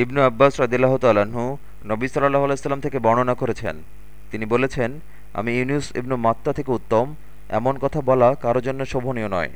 ইবনু আব্বাস রদিল্লাহ তালাহু নবী সাল্লাহ আলাইস্লাম থেকে বর্ণনা করেছেন। তিনি বলেছেন, আমি ইউনুস ইবনু মাত্তা থেকে উত্তম, এমন কথা বলা কারও জন্য শোভনীয় নয়।